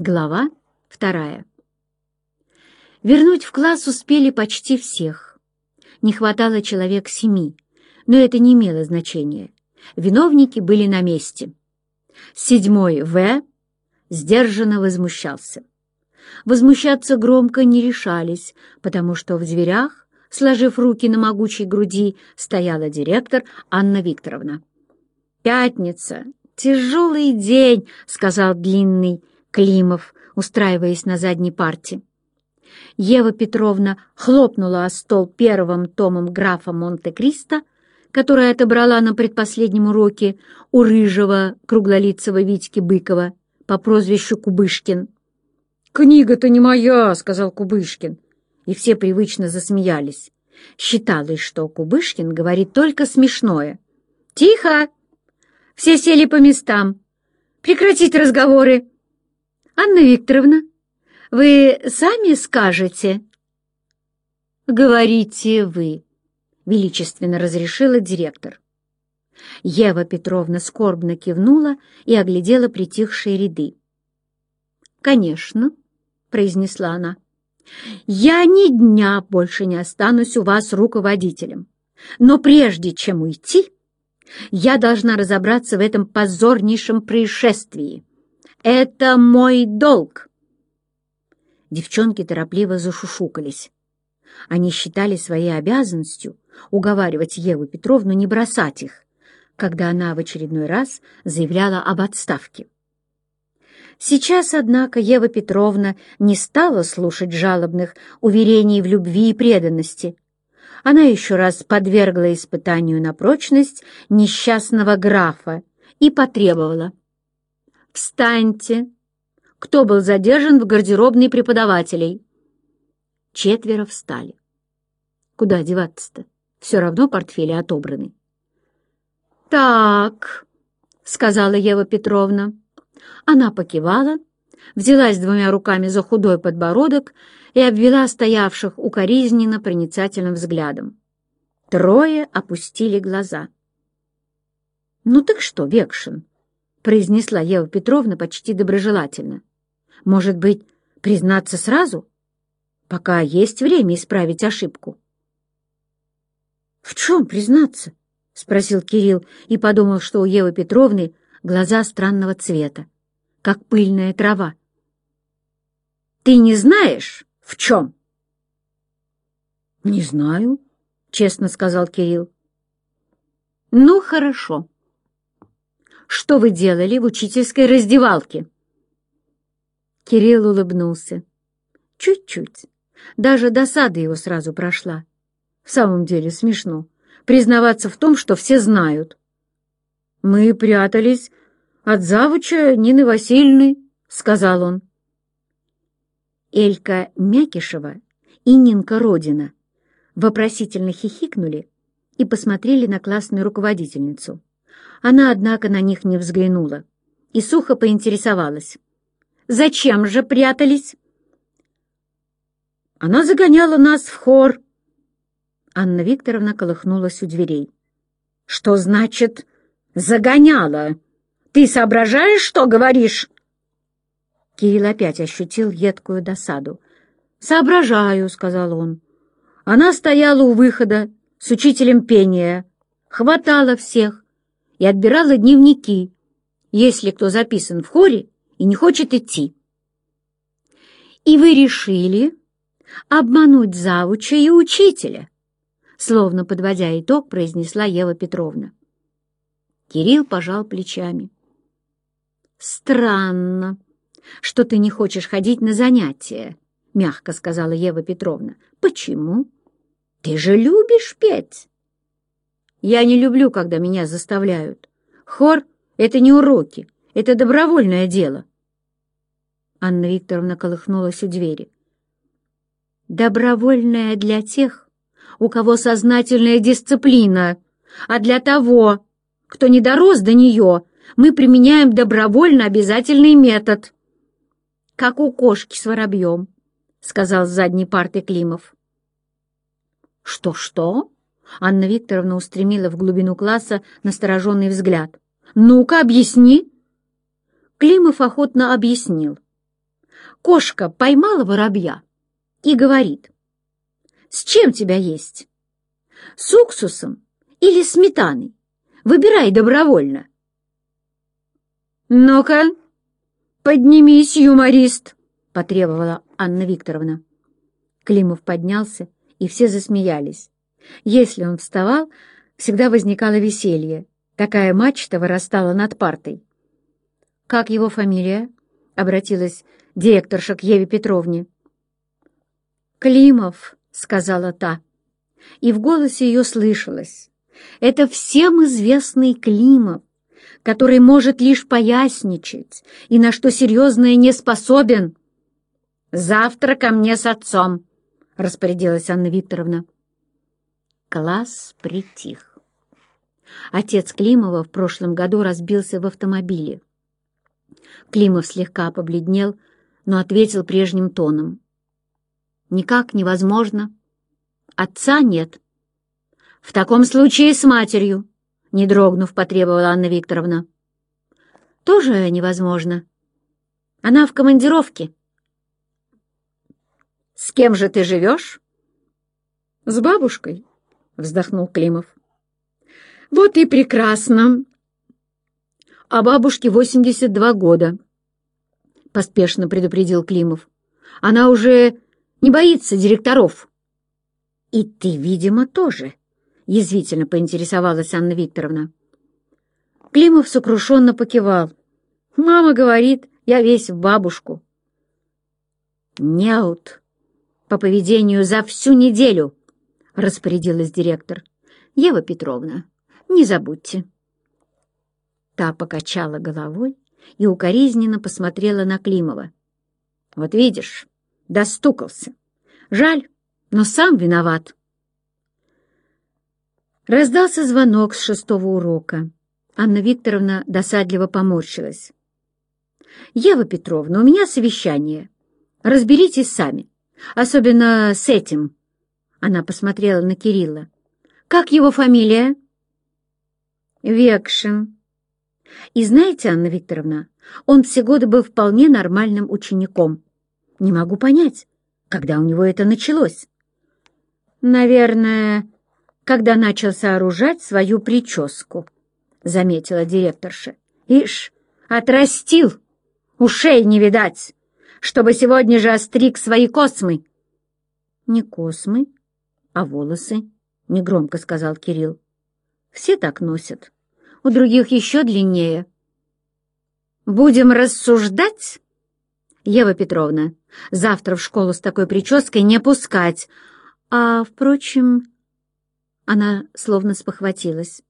Глава вторая. Вернуть в класс успели почти всех. Не хватало человек семи, но это не имело значения. Виновники были на месте. Седьмой В. сдержанно возмущался. Возмущаться громко не решались, потому что в дверях, сложив руки на могучей груди, стояла директор Анна Викторовна. «Пятница! Тяжелый день!» — сказал длинный Климов, устраиваясь на задней парте. Ева Петровна хлопнула о стол первым томом графа Монте-Кристо, который отобрала на предпоследнем уроке у рыжего круглолицего Витьки Быкова по прозвищу Кубышкин. «Книга-то не моя», — сказал Кубышкин, и все привычно засмеялись. Считалось, что Кубышкин говорит только смешное. «Тихо! Все сели по местам. Прекратить разговоры!» «Анна Викторовна, вы сами скажете?» «Говорите вы», — величественно разрешила директор. Ева Петровна скорбно кивнула и оглядела притихшие ряды. «Конечно», — произнесла она, — «я ни дня больше не останусь у вас руководителем. Но прежде чем уйти, я должна разобраться в этом позорнейшем происшествии». Это мой долг!» Девчонки торопливо зашушукались. Они считали своей обязанностью уговаривать Еву Петровну не бросать их, когда она в очередной раз заявляла об отставке. Сейчас, однако, Ева Петровна не стала слушать жалобных уверений в любви и преданности. Она еще раз подвергла испытанию на прочность несчастного графа и потребовала — «Встаньте!» Кто был задержан в гардеробной преподавателей? Четверо встали. Куда деваться-то? Все равно портфели отобраны. «Так», — сказала Ева Петровна. Она покивала, взялась двумя руками за худой подбородок и обвела стоявших укоризненно проницательным взглядом. Трое опустили глаза. «Ну так что, Векшин?» — произнесла Ева Петровна почти доброжелательно. «Может быть, признаться сразу? Пока есть время исправить ошибку». «В чем признаться?» — спросил Кирилл и подумал, что у Евы Петровны глаза странного цвета, как пыльная трава. «Ты не знаешь, в чем?» «Не знаю», — честно сказал Кирилл. «Ну, хорошо», что вы делали в учительской раздевалке?» Кирилл улыбнулся. Чуть-чуть. Даже досада его сразу прошла. В самом деле смешно признаваться в том, что все знают. «Мы прятались от завуча Нины Васильевны», — сказал он. Элька Мякишева и Нинка Родина вопросительно хихикнули и посмотрели на классную руководительницу. Она, однако, на них не взглянула и сухо поинтересовалась. «Зачем же прятались?» «Она загоняла нас в хор». Анна Викторовна колыхнулась у дверей. «Что значит «загоняла»? Ты соображаешь, что говоришь?» Кирилл опять ощутил едкую досаду. «Соображаю», — сказал он. Она стояла у выхода с учителем пения, хватала всех, и отбирала дневники, если кто записан в хоре и не хочет идти. «И вы решили обмануть завуча и учителя», словно подводя итог, произнесла Ева Петровна. Кирилл пожал плечами. «Странно, что ты не хочешь ходить на занятия», — мягко сказала Ева Петровна. «Почему? Ты же любишь петь». Я не люблю, когда меня заставляют. Хор — это не уроки, это добровольное дело. Анна Викторовна колыхнулась у двери. Добровольное для тех, у кого сознательная дисциплина, а для того, кто не дорос до нее, мы применяем добровольно обязательный метод. Как у кошки с воробьем, — сказал с задней парты Климов. «Что-что?» Анна Викторовна устремила в глубину класса настороженный взгляд. «Ну-ка, объясни!» Климов охотно объяснил. Кошка поймала воробья и говорит, «С чем тебя есть? С уксусом или сметаной? Выбирай добровольно». «Ну-ка, поднимись, юморист!» — потребовала Анна Викторовна. Климов поднялся, и все засмеялись. Если он вставал, всегда возникало веселье. Такая мачта вырастала над партой. «Как его фамилия?» — обратилась директорша к Еве Петровне. «Климов», — сказала та, и в голосе ее слышалось. «Это всем известный Климов, который может лишь поясничать и на что серьезное не способен. «Завтра ко мне с отцом», — распорядилась Анна Викторовна. Класс притих. Отец Климова в прошлом году разбился в автомобиле. Климов слегка побледнел, но ответил прежним тоном. «Никак невозможно. Отца нет». «В таком случае с матерью», — не дрогнув, потребовала Анна Викторовна. «Тоже невозможно. Она в командировке». «С кем же ты живешь?» «С бабушкой», — вздохнул Климов. «Вот и прекрасно!» «А бабушке 82 года», — поспешно предупредил Климов. «Она уже не боится директоров». «И ты, видимо, тоже», язвительно поинтересовалась Анна Викторовна. Климов сокрушенно покивал. «Мама говорит, я весь в бабушку». «Неут по поведению за всю неделю», — распорядилась директор. «Ева Петровна, не забудьте». Та покачала головой и укоризненно посмотрела на Климова. «Вот видишь, достукался. Жаль, но сам виноват». Раздался звонок с шестого урока. Анна Викторовна досадливо поморщилась. «Ева Петровна, у меня совещание. Разберитесь сами, особенно с этим». Она посмотрела на Кирилла. «Как его фамилия?» «Векшин». «И знаете, Анна Викторовна, он все годы был вполне нормальным учеником. Не могу понять, когда у него это началось». «Наверное, когда начал сооружать свою прическу, — заметила директорша. — Ишь, отрастил! Ушей не видать! Чтобы сегодня же остриг свои космы! — Не космы, а волосы, — негромко сказал Кирилл. — Все так носят. У других еще длиннее. — Будем рассуждать? Ева Петровна, завтра в школу с такой прической не пускать. А, впрочем, она словно спохватилась.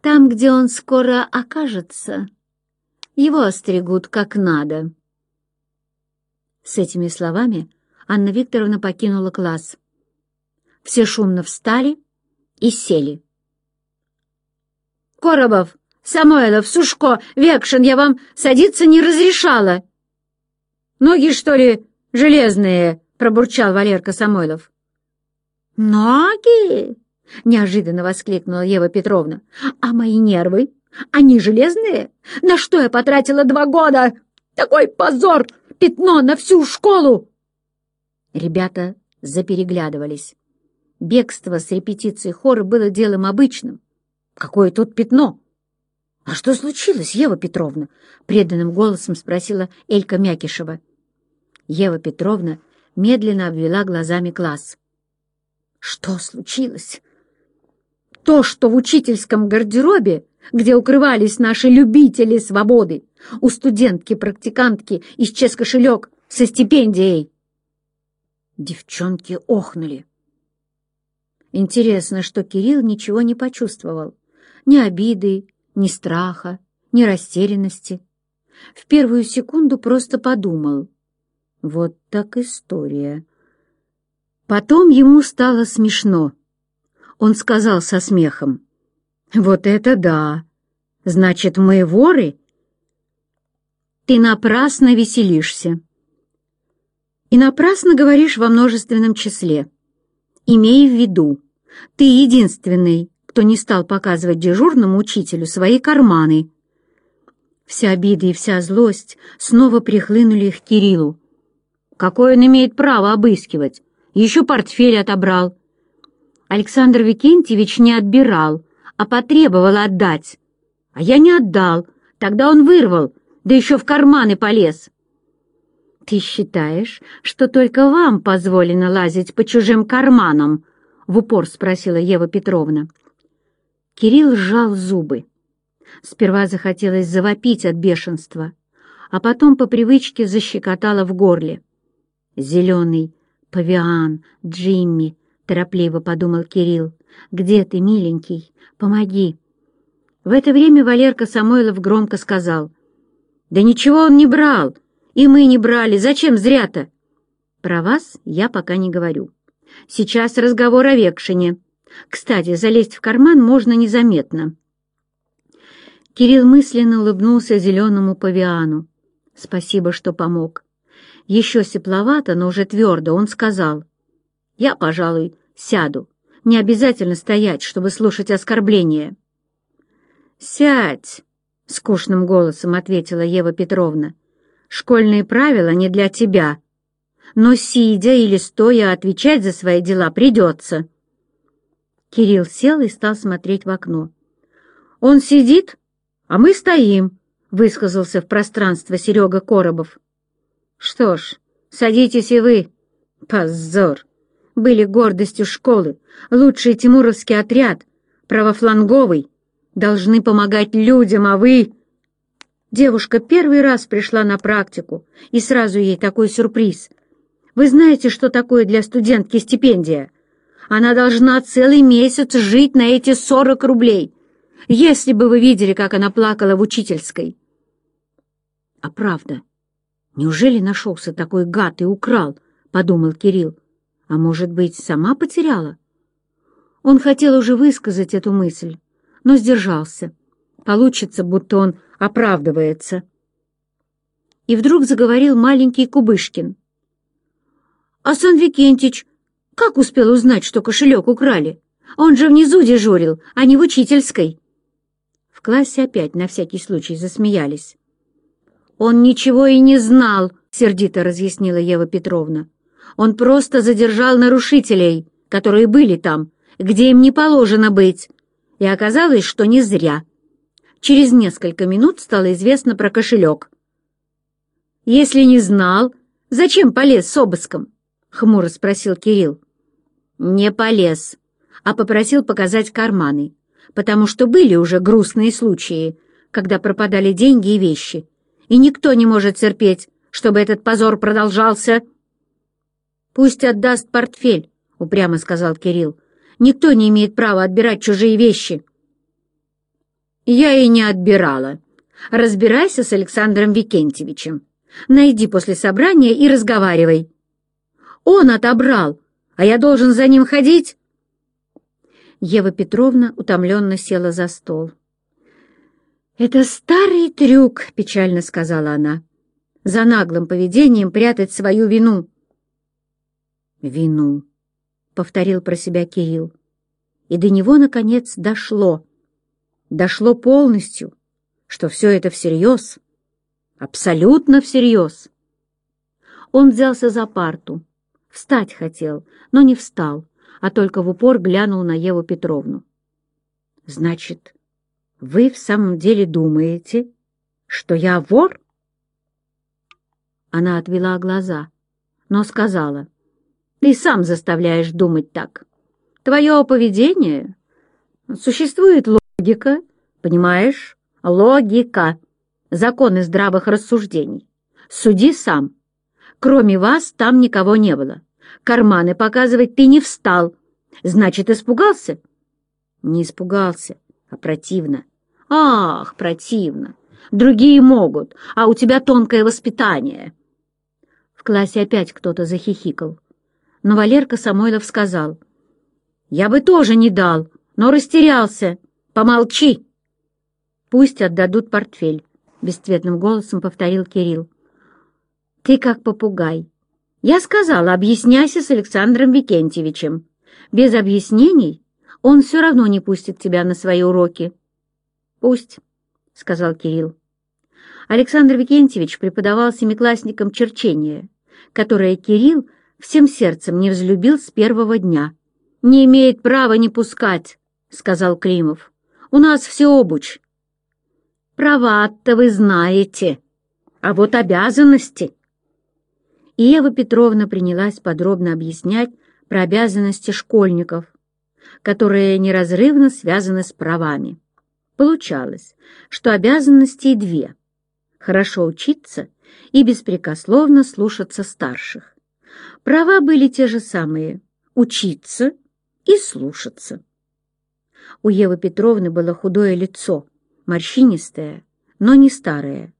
«Там, где он скоро окажется, его остригут как надо». С этими словами Анна Викторовна покинула класс. Все шумно встали и сели. «Коробов, Самойлов, Сушко, Векшин, я вам садиться не разрешала!» «Ноги, что ли, железные?» — пробурчал Валерка Самойлов. «Ноги?» — неожиданно воскликнула Ева Петровна. «А мои нервы? Они железные? На что я потратила два года? Такой позор! Пятно на всю школу!» Ребята запереглядывались. Бегство с репетиции хора было делом обычным. Какое тут пятно? «А что случилось, Ева Петровна?» — преданным голосом спросила Элька Мякишева. Ева Петровна медленно обвела глазами класс. «Что случилось?» То, что в учительском гардеробе, где укрывались наши любители свободы, у студентки-практикантки исчез кошелек со стипендией. Девчонки охнули. Интересно, что Кирилл ничего не почувствовал. Ни обиды, ни страха, ни растерянности. В первую секунду просто подумал. Вот так история. Потом ему стало смешно он сказал со смехом. «Вот это да! Значит, мы воры?» «Ты напрасно веселишься. И напрасно говоришь во множественном числе. Имей в виду, ты единственный, кто не стал показывать дежурному учителю свои карманы». Вся обида и вся злость снова прихлынули к Кириллу. Какое он имеет право обыскивать? Еще портфель отобрал. Александр Викентьевич не отбирал, а потребовал отдать. А я не отдал. Тогда он вырвал, да еще в карманы полез. «Ты считаешь, что только вам позволено лазить по чужим карманам?» — в упор спросила Ева Петровна. Кирилл сжал зубы. Сперва захотелось завопить от бешенства, а потом по привычке защекотало в горле. «Зеленый, павиан, Джимми», — торопливо подумал Кирилл. «Где ты, миленький? Помоги!» В это время Валерка Самойлов громко сказал. «Да ничего он не брал, и мы не брали. Зачем зря-то?» «Про вас я пока не говорю. Сейчас разговор о Векшине. Кстати, залезть в карман можно незаметно». Кирилл мысленно улыбнулся зеленому павиану. «Спасибо, что помог». Еще сепловато, но уже твердо он сказал. «Я, пожалуй, сяду. Не обязательно стоять, чтобы слушать оскорбления». «Сядь!» — скучным голосом ответила Ева Петровна. «Школьные правила не для тебя, но сидя или стоя отвечать за свои дела придется». Кирилл сел и стал смотреть в окно. «Он сидит, а мы стоим», — высказался в пространство Серега Коробов. «Что ж, садитесь и вы. Позор! Были гордостью школы, лучший тимуровский отряд, правофланговый, должны помогать людям, а вы...» Девушка первый раз пришла на практику, и сразу ей такой сюрприз. «Вы знаете, что такое для студентки стипендия? Она должна целый месяц жить на эти сорок рублей. Если бы вы видели, как она плакала в учительской!» «А правда, неужели нашелся такой гад и украл?» — подумал Кирилл. «А может быть, сама потеряла?» Он хотел уже высказать эту мысль, но сдержался. Получится, будто он оправдывается. И вдруг заговорил маленький Кубышкин. «А Сан Викентич как успел узнать, что кошелек украли? Он же внизу дежурил, а не в учительской». В классе опять на всякий случай засмеялись. «Он ничего и не знал», — сердито разъяснила Ева Петровна. «Он просто задержал нарушителей, которые были там, где им не положено быть, и оказалось, что не зря. Через несколько минут стало известно про кошелек. «Если не знал, зачем полез с обыском?» — хмуро спросил Кирилл. «Не полез, а попросил показать карманы, потому что были уже грустные случаи, когда пропадали деньги и вещи, и никто не может терпеть, чтобы этот позор продолжался». «Пусть отдаст портфель», — упрямо сказал Кирилл. Никто не имеет права отбирать чужие вещи. Я и не отбирала. Разбирайся с Александром Викентьевичем. Найди после собрания и разговаривай. Он отобрал, а я должен за ним ходить? Ева Петровна утомленно села за стол. «Это старый трюк», — печально сказала она, — «за наглым поведением прятать свою вину». «Вину», — повторил про себя Кирилл. И до него, наконец, дошло. Дошло полностью, что все это всерьез, абсолютно всерьез. Он взялся за парту, встать хотел, но не встал, а только в упор глянул на Еву Петровну. «Значит, вы в самом деле думаете, что я вор?» Она отвела глаза, но сказала, ты сам заставляешь думать так. Твое поведение... Существует логика, понимаешь? Логика. Законы здравых рассуждений. Суди сам. Кроме вас там никого не было. Карманы показывать ты не встал. Значит, испугался? Не испугался, а противно. Ах, противно. Другие могут, а у тебя тонкое воспитание. В классе опять кто-то захихикал но Валерка Самойлов сказал. «Я бы тоже не дал, но растерялся. Помолчи!» «Пусть отдадут портфель», — бесцветным голосом повторил Кирилл. «Ты как попугай. Я сказала, объясняйся с Александром Викентьевичем. Без объяснений он все равно не пустит тебя на свои уроки». «Пусть», — сказал Кирилл. Александр Викентьевич преподавал семиклассникам черчение — которое Кирилл всем сердцем не взлюбил с первого дня. «Не имеет права не пускать», — сказал Климов. «У нас все обуч». «Права-то вы знаете, а вот обязанности...» И Ева Петровна принялась подробно объяснять про обязанности школьников, которые неразрывно связаны с правами. Получалось, что обязанностей две — хорошо учиться и беспрекословно слушаться старших. Права были те же самые — учиться и слушаться. У Евы Петровны было худое лицо, морщинистое, но не старое.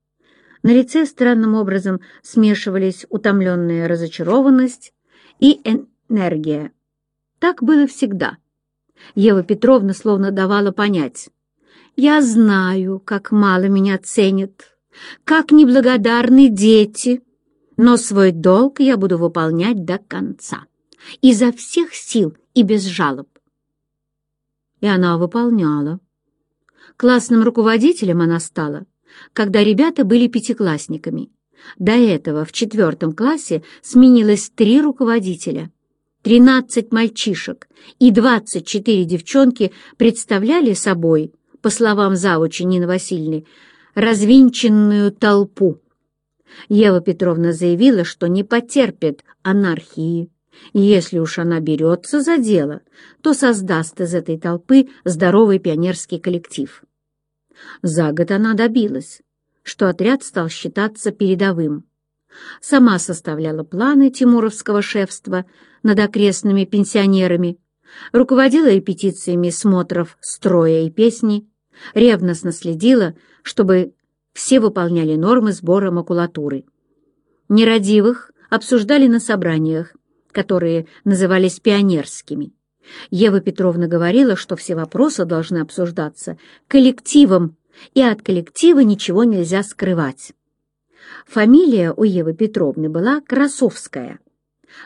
На лице странным образом смешивались утомленная разочарованность и энергия. Так было всегда. Ева Петровна словно давала понять. «Я знаю, как мало меня ценят, как неблагодарны дети, но свой долг я буду выполнять до конца, изо всех сил и без жалоб». И она выполняла. Классным руководителем она стала, когда ребята были пятиклассниками. До этого в четвертом классе сменилось три руководителя. Тринадцать мальчишек и двадцать четыре девчонки представляли собой, по словам завучи Нины Васильевны, развинченную толпу. Ева Петровна заявила, что не потерпит анархии. Если уж она берется за дело, то создаст из этой толпы здоровый пионерский коллектив. За год она добилась, что отряд стал считаться передовым. Сама составляла планы тимуровского шефства над окрестными пенсионерами, руководила репетициями смотров строя и песни, ревностно следила, чтобы все выполняли нормы сбора макулатуры. Нерадивых обсуждали на собраниях, которые назывались пионерскими. Ева Петровна говорила, что все вопросы должны обсуждаться коллективом, и от коллектива ничего нельзя скрывать. Фамилия у Евы Петровны была Красовская,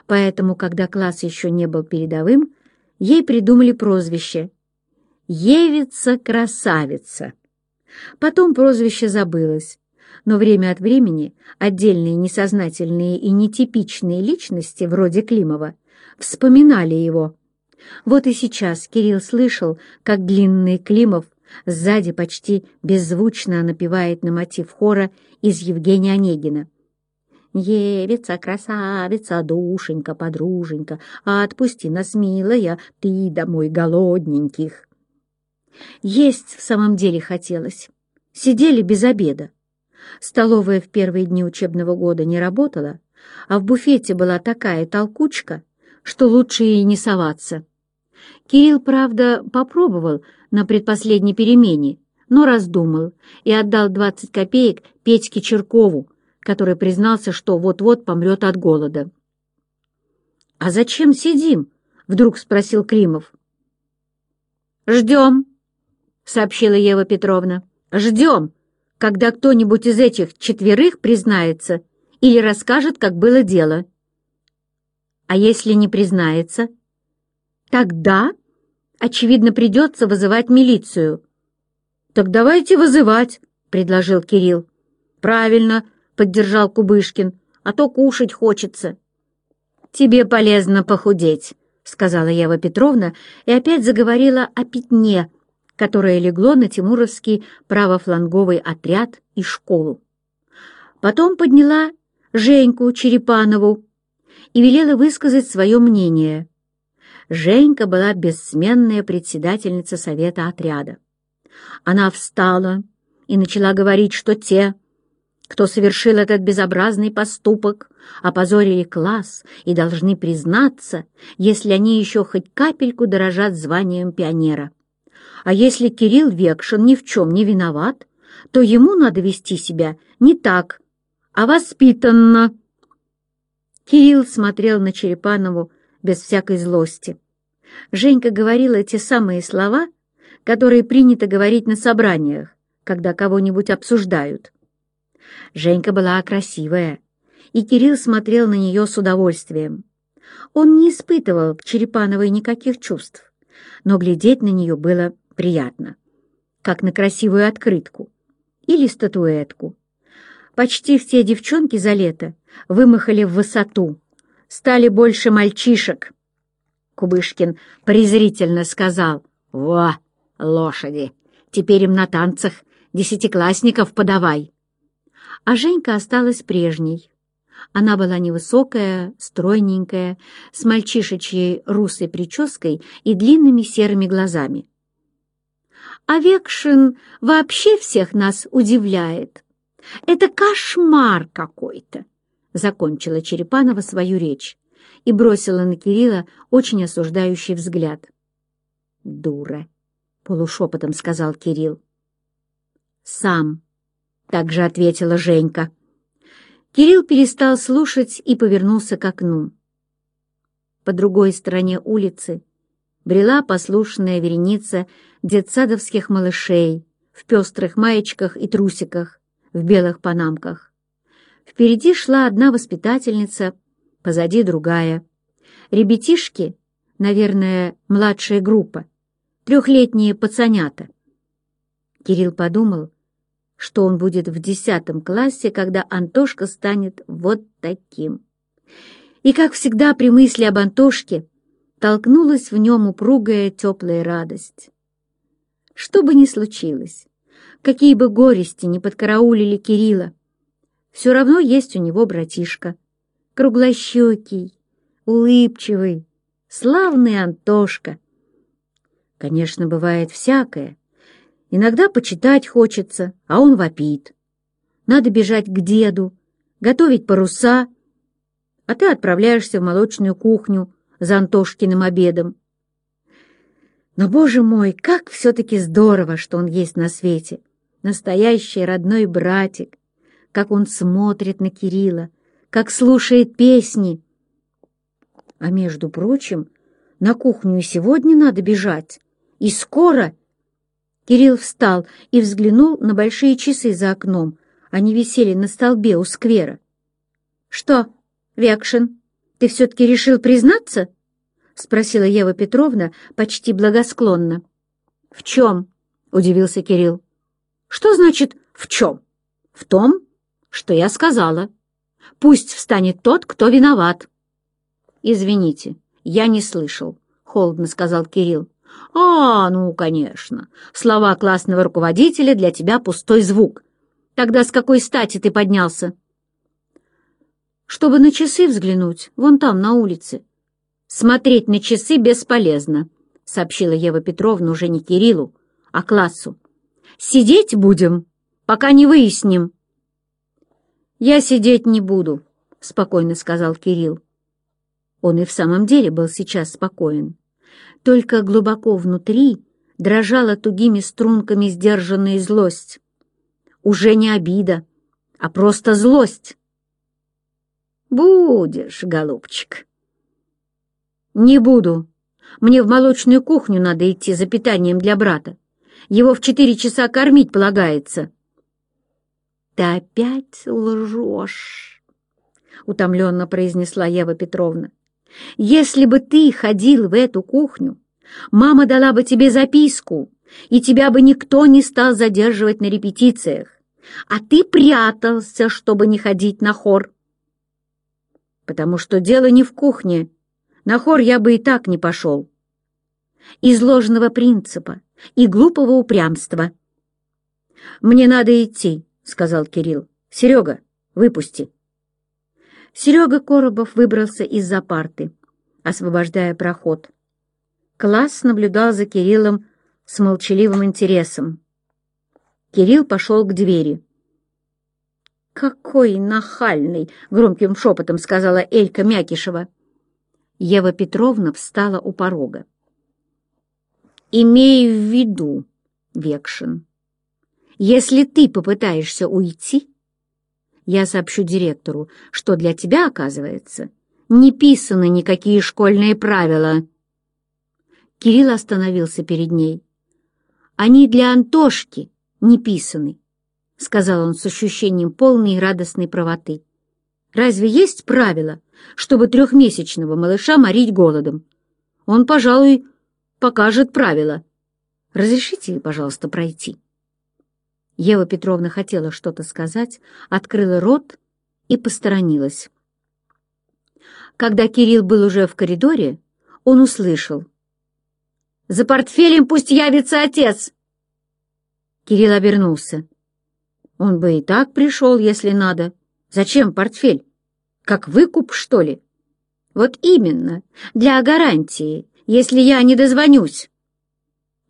поэтому, когда класс еще не был передовым, ей придумали прозвище «Евица-красавица». Потом прозвище забылось, но время от времени отдельные несознательные и нетипичные личности, вроде Климова, вспоминали его. Вот и сейчас Кирилл слышал, как длинный Климов сзади почти беззвучно напевает на мотив хора из Евгения Онегина. «Евица, красавица, душенька, подруженька, отпусти нас, милая, ты домой голодненьких». Есть в самом деле хотелось. Сидели без обеда. Столовая в первые дни учебного года не работала, а в буфете была такая толкучка, что лучше и не соваться. Кирилл, правда, попробовал на предпоследней перемене, но раздумал и отдал 20 копеек Петьке Черкову, который признался, что вот-вот помрет от голода. «А зачем сидим?» — вдруг спросил Климов. «Ждем», — сообщила Ева Петровна. «Ждем, когда кто-нибудь из этих четверых признается или расскажет, как было дело». «А если не признается?» «Тогда, очевидно, придется вызывать милицию». «Так давайте вызывать», — предложил Кирилл. «Правильно», — поддержал Кубышкин, — «а то кушать хочется». «Тебе полезно похудеть», — сказала Ева Петровна и опять заговорила о пятне, которое легло на Тимуровский правофланговый отряд и школу. Потом подняла Женьку Черепанову и велела высказать свое мнение. Женька была бессменная председательница совета отряда. Она встала и начала говорить, что те, кто совершил этот безобразный поступок, опозорили класс и должны признаться, если они еще хоть капельку дорожат званием пионера. А если Кирилл Векшин ни в чем не виноват, то ему надо вести себя не так, а воспитанно. Кирилл смотрел на Черепанову без всякой злости. Женька говорила те самые слова, которые принято говорить на собраниях, когда кого-нибудь обсуждают. Женька была красивая, и Кирилл смотрел на нее с удовольствием. Он не испытывал к Черепановой никаких чувств, но глядеть на нее было приятно, как на красивую открытку или статуэтку. Почти все девчонки за лето вымахали в высоту, стали больше мальчишек. Кубышкин презрительно сказал, «Во, лошади, теперь им на танцах десятиклассников подавай». А Женька осталась прежней. Она была невысокая, стройненькая, с мальчишечьей русой прической и длинными серыми глазами. А Векшин вообще всех нас удивляет. Это кошмар какой-то, — закончила Черепанова свою речь и бросила на Кирилла очень осуждающий взгляд. «Дура!» — полушепотом сказал Кирилл. «Сам!» — также ответила Женька. Кирилл перестал слушать и повернулся к окну. По другой стороне улицы брела послушная вереница детсадовских малышей в пестрых маечках и трусиках, в белых панамках. Впереди шла одна воспитательница, позади другая. Ребятишки, наверное, младшая группа, трехлетние пацанята. Кирилл подумал, что он будет в десятом классе, когда Антошка станет вот таким. И, как всегда, при мысли об Антошке толкнулась в нем упругая теплая радость. Что бы ни случилось, какие бы горести ни подкараулили Кирилла, все равно есть у него братишка, круглощекий, улыбчивый, славный Антошка. Конечно, бывает всякое, Иногда почитать хочется, а он вопит. Надо бежать к деду, готовить паруса, а ты отправляешься в молочную кухню за Антошкиным обедом. Но, боже мой, как все-таки здорово, что он есть на свете. Настоящий родной братик, как он смотрит на Кирилла, как слушает песни. А между прочим, на кухню и сегодня надо бежать. И скоро — Кирилл встал и взглянул на большие часы за окном. Они висели на столбе у сквера. «Что, Векшин, ты все-таки решил признаться?» — спросила Ева Петровна почти благосклонно. «В чем?» — удивился Кирилл. «Что значит «в чем»?» «В том, что я сказала. Пусть встанет тот, кто виноват». «Извините, я не слышал», — холодно сказал Кирилл. «А, ну, конечно. Слова классного руководителя для тебя пустой звук. Тогда с какой стати ты поднялся?» «Чтобы на часы взглянуть, вон там, на улице». «Смотреть на часы бесполезно», — сообщила Ева Петровна уже не Кириллу, а классу. «Сидеть будем, пока не выясним». «Я сидеть не буду», — спокойно сказал Кирилл. Он и в самом деле был сейчас спокоен. Только глубоко внутри дрожала тугими струнками сдержанная злость. Уже не обида, а просто злость. «Будешь, голубчик». «Не буду. Мне в молочную кухню надо идти за питанием для брата. Его в четыре часа кормить полагается». «Ты опять лжешь», — утомленно произнесла Ева Петровна. Если бы ты ходил в эту кухню, мама дала бы тебе записку, и тебя бы никто не стал задерживать на репетициях, а ты прятался, чтобы не ходить на хор. Потому что дело не в кухне, на хор я бы и так не пошел. Из ложного принципа и глупого упрямства. «Мне надо идти», — сказал Кирилл. «Серега, выпусти». Серега Коробов выбрался из-за парты, освобождая проход. Класс наблюдал за Кириллом с молчаливым интересом. Кирилл пошел к двери. «Какой нахальный!» — громким шепотом сказала Элька Мякишева. Ева Петровна встала у порога. «Имей в виду, Векшин, если ты попытаешься уйти, я сообщу директору, что для тебя, оказывается, не писаны никакие школьные правила. Кирилл остановился перед ней. Они для Антошки не писаны, — сказал он с ощущением полной и радостной правоты. Разве есть правило, чтобы трехмесячного малыша морить голодом? Он, пожалуй, покажет правила. Разрешите, пожалуйста, пройти. Ева Петровна хотела что-то сказать, открыла рот и посторонилась. Когда Кирилл был уже в коридоре, он услышал. «За портфелем пусть явится отец!» Кирилл обернулся. Он бы и так пришел, если надо. Зачем портфель? Как выкуп, что ли? Вот именно, для гарантии, если я не дозвонюсь.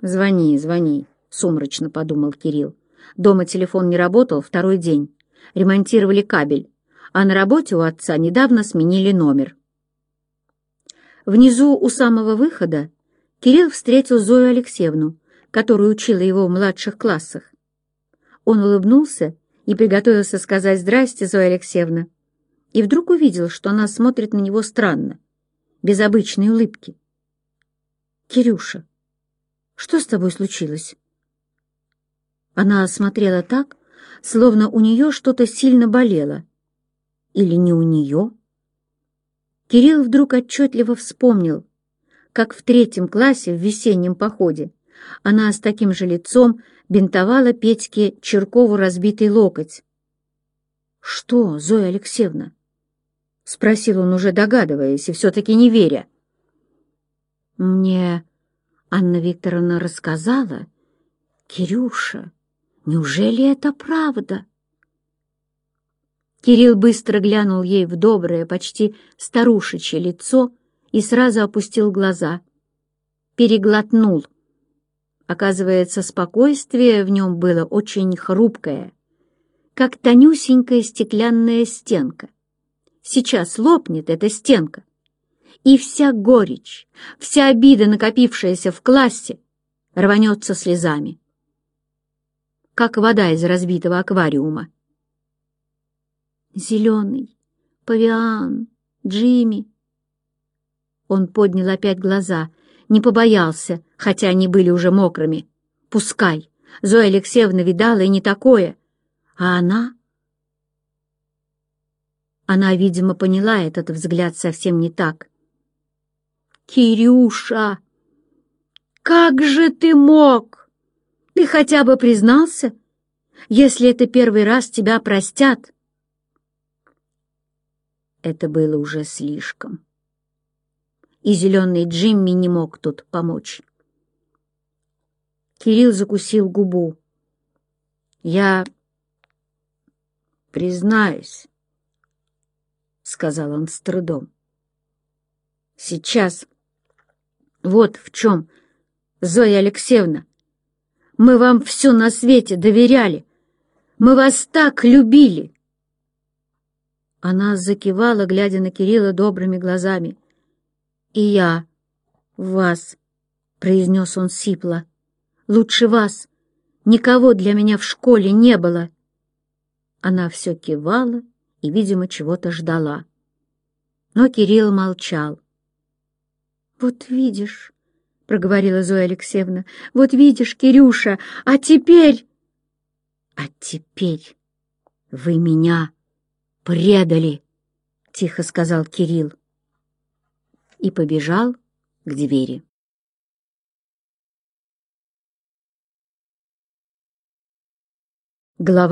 Звони, звони, сумрачно подумал Кирилл. Дома телефон не работал второй день. Ремонтировали кабель, а на работе у отца недавно сменили номер. Внизу у самого выхода Кирилл встретил Зою Алексеевну, которая учила его в младших классах. Он улыбнулся и приготовился сказать «Здрасте, Зоя Алексеевна», и вдруг увидел, что она смотрит на него странно, без обычной улыбки. «Кирюша, что с тобой случилось?» Она смотрела так, словно у нее что-то сильно болело. Или не у нее? Кирилл вдруг отчетливо вспомнил, как в третьем классе в весеннем походе она с таким же лицом бинтовала Петьке Черкову разбитый локоть. «Что, Зоя Алексеевна?» — спросил он, уже догадываясь и все-таки не веря. «Мне Анна Викторовна рассказала, Кирюша, неужели это правда?» Кирилл быстро глянул ей в доброе, почти старушечье лицо и сразу опустил глаза. Переглотнул — Оказывается, спокойствие в нем было очень хрупкое, как тонюсенькая стеклянная стенка. Сейчас лопнет эта стенка, и вся горечь, вся обида, накопившаяся в классе, рванется слезами, как вода из разбитого аквариума. Зеленый, павиан, Джимми. Он поднял опять глаза — не побоялся, хотя они были уже мокрыми. Пускай. Зоя Алексеевна видала и не такое. А она... Она, видимо, поняла этот взгляд совсем не так. «Кирюша, как же ты мог? Ты хотя бы признался, если это первый раз тебя простят?» Это было уже слишком и зеленый Джимми не мог тут помочь. Кирилл закусил губу. «Я признаюсь», — сказал он с трудом. «Сейчас. Вот в чем, Зоя Алексеевна. Мы вам все на свете доверяли. Мы вас так любили». Она закивала, глядя на Кирилла добрыми глазами и я вас, — произнес он сипло. Лучше вас никого для меня в школе не было. Она все кивала и, видимо, чего-то ждала. Но Кирилл молчал. «Вот видишь», — проговорила Зоя Алексеевна, — «вот видишь, Кирюша, а теперь...» «А теперь вы меня предали», — тихо сказал Кирилл и побежал к двери. Глава